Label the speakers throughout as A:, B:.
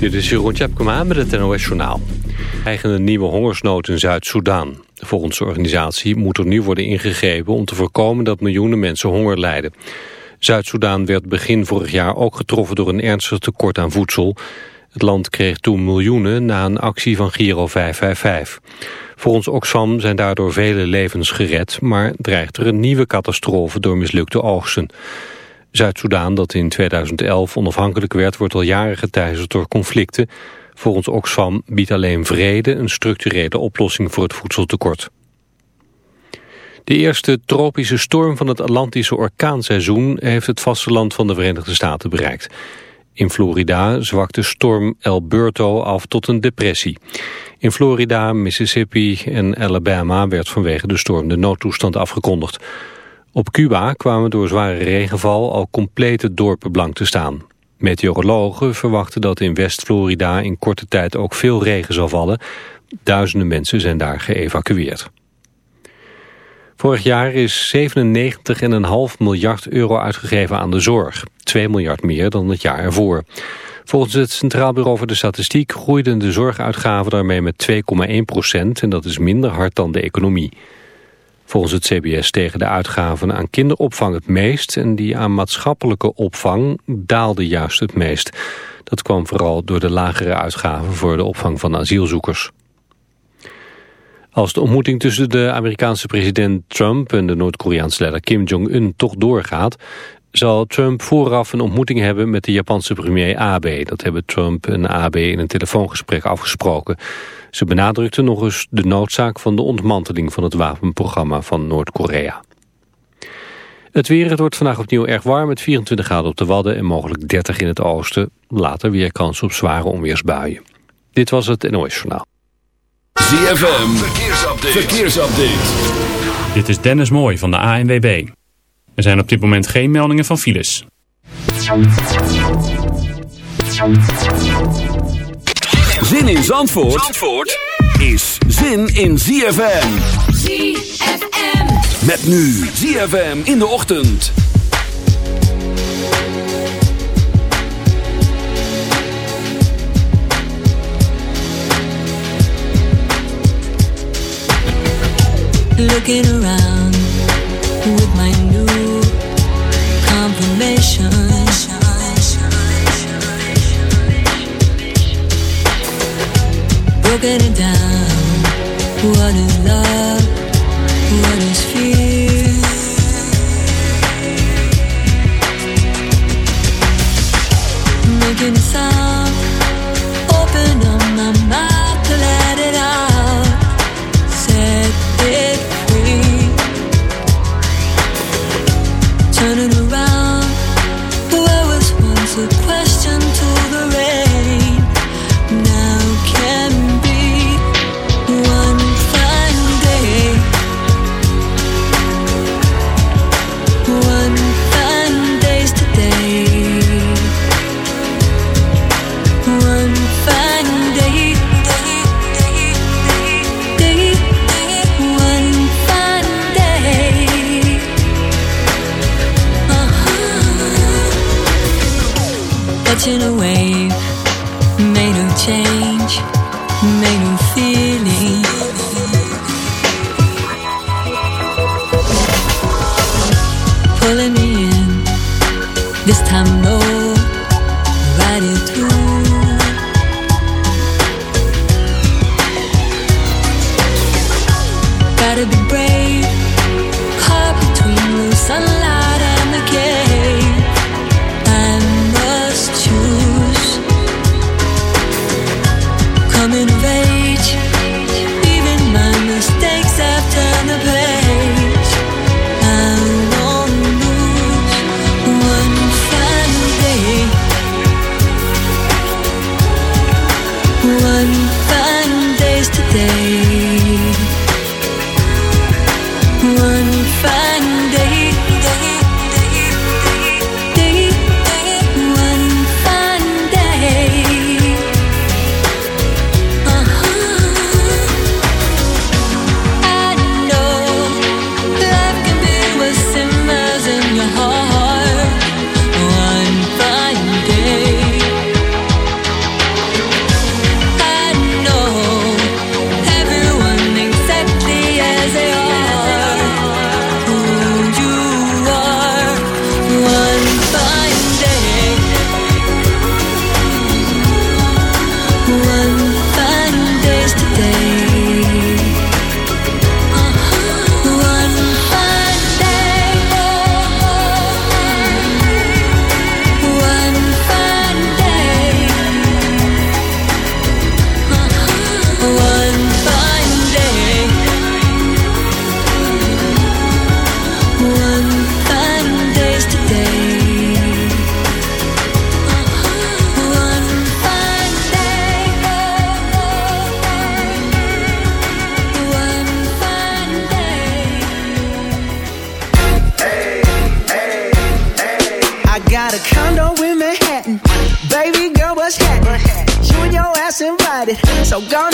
A: Dit is Jeroen Tjepkema met het NOS Journaal. Eigen nieuwe hongersnood in Zuid-Soedan. Volgens de organisatie moet er nu worden ingegrepen om te voorkomen dat miljoenen mensen honger lijden. Zuid-Soedan werd begin vorig jaar ook getroffen door een ernstig tekort aan voedsel. Het land kreeg toen miljoenen na een actie van Giro 555. Volgens Oxfam zijn daardoor vele levens gered, maar dreigt er een nieuwe catastrofe door mislukte oogsten. Zuid-Soedan, dat in 2011 onafhankelijk werd, wordt al jaren geteisterd door conflicten. Volgens Oxfam biedt alleen vrede een structurele oplossing voor het voedseltekort. De eerste tropische storm van het Atlantische orkaanseizoen heeft het vasteland van de Verenigde Staten bereikt. In Florida zwakt de storm Alberto af tot een depressie. In Florida, Mississippi en Alabama werd vanwege de storm de noodtoestand afgekondigd. Op Cuba kwamen door zware regenval al complete dorpen blank te staan. Meteorologen verwachten dat in West-Florida in korte tijd ook veel regen zal vallen. Duizenden mensen zijn daar geëvacueerd. Vorig jaar is 97,5 miljard euro uitgegeven aan de zorg. 2 miljard meer dan het jaar ervoor. Volgens het Centraal Bureau voor de Statistiek groeiden de zorguitgaven daarmee met 2,1 procent en dat is minder hard dan de economie. Volgens het CBS stegen de uitgaven aan kinderopvang het meest... en die aan maatschappelijke opvang daalden juist het meest. Dat kwam vooral door de lagere uitgaven voor de opvang van asielzoekers. Als de ontmoeting tussen de Amerikaanse president Trump... en de Noord-Koreaanse leider Kim Jong-un toch doorgaat... zal Trump vooraf een ontmoeting hebben met de Japanse premier Abe. Dat hebben Trump en Abe in een telefoongesprek afgesproken... Ze benadrukte nog eens de noodzaak van de ontmanteling van het wapenprogramma van Noord-Korea. Het weer, het wordt vandaag opnieuw erg warm met 24 graden op de Wadden en mogelijk 30 in het oosten. Later weer kans op zware onweersbuien. Dit was het NOS Journaal.
B: ZFM, verkeersupdate. verkeersupdate.
C: Dit is Dennis Mooij van de ANWB. Er zijn op dit moment geen meldingen van files.
B: Zin in Zandvoort, Zandvoort is zin in ZFM.
D: ZFM.
B: Met nu ZFM in de ochtend.
E: Looking around confirmation. broken it down. What is love? What is fear? Wave made of change, made of feeling. Pulling me in, this time no,
B: So gone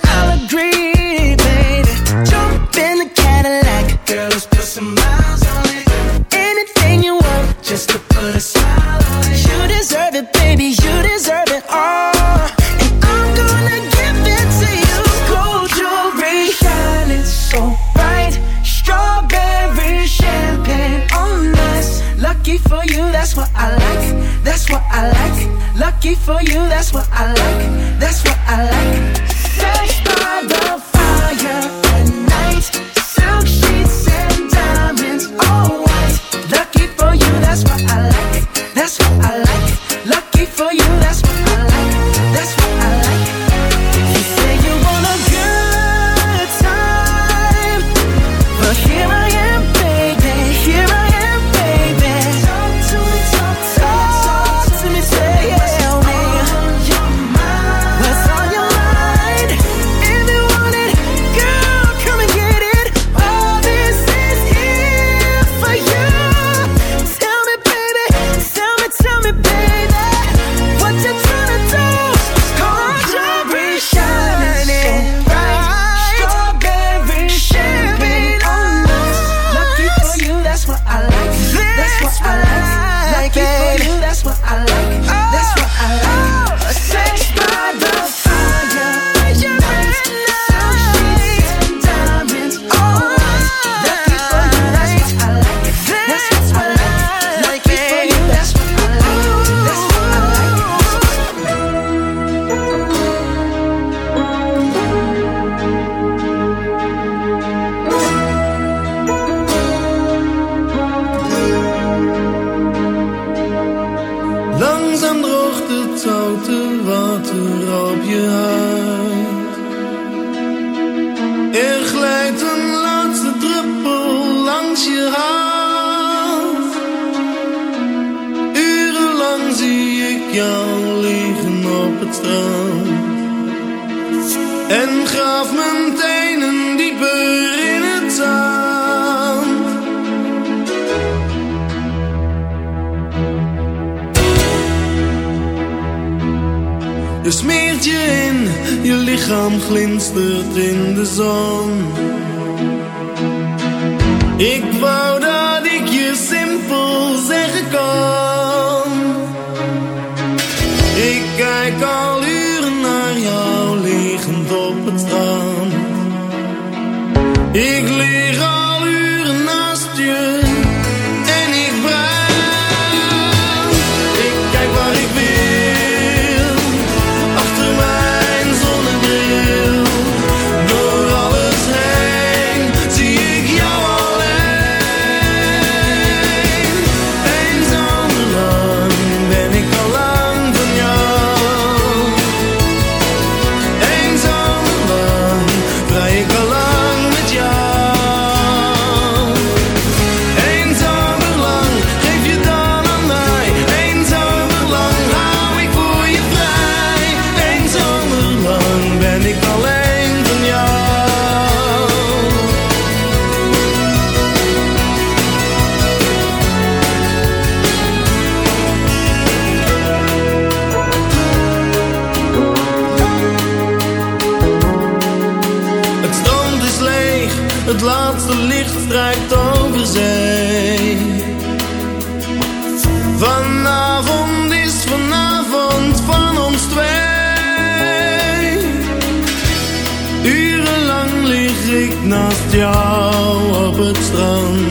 F: laatste
G: licht strijkt over zee. Vanavond is vanavond van ons twee. Urenlang lig ik naast jou op het strand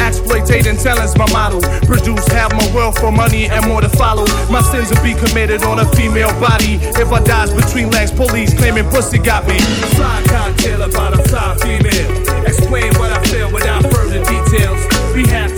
H: Exploitating talent's my model. Produce half my wealth for money and more to follow. My sins will be committed on a female body. If I dies between legs, police claiming pussy got me. Fly cocktail about a fly female. Explain what I feel without further details. We had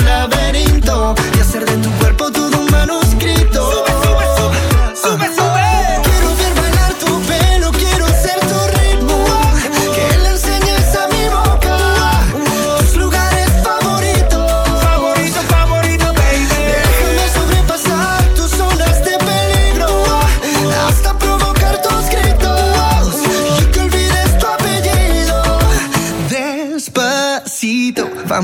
I: y hacer de tu